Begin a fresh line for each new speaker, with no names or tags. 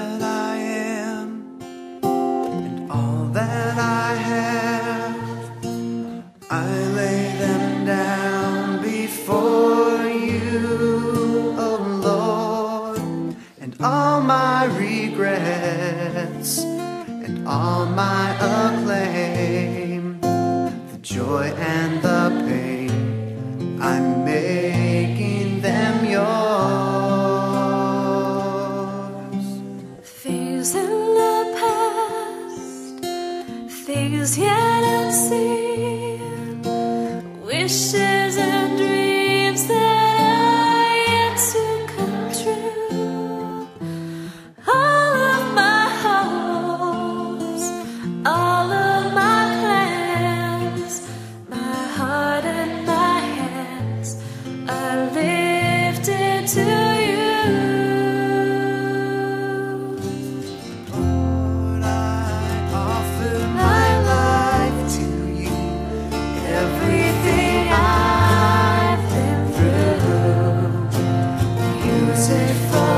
that I am and all that I have, I lay them down before you, oh Lord, and all my regrets and all my acclaim, the joy
things yet unseen,
I've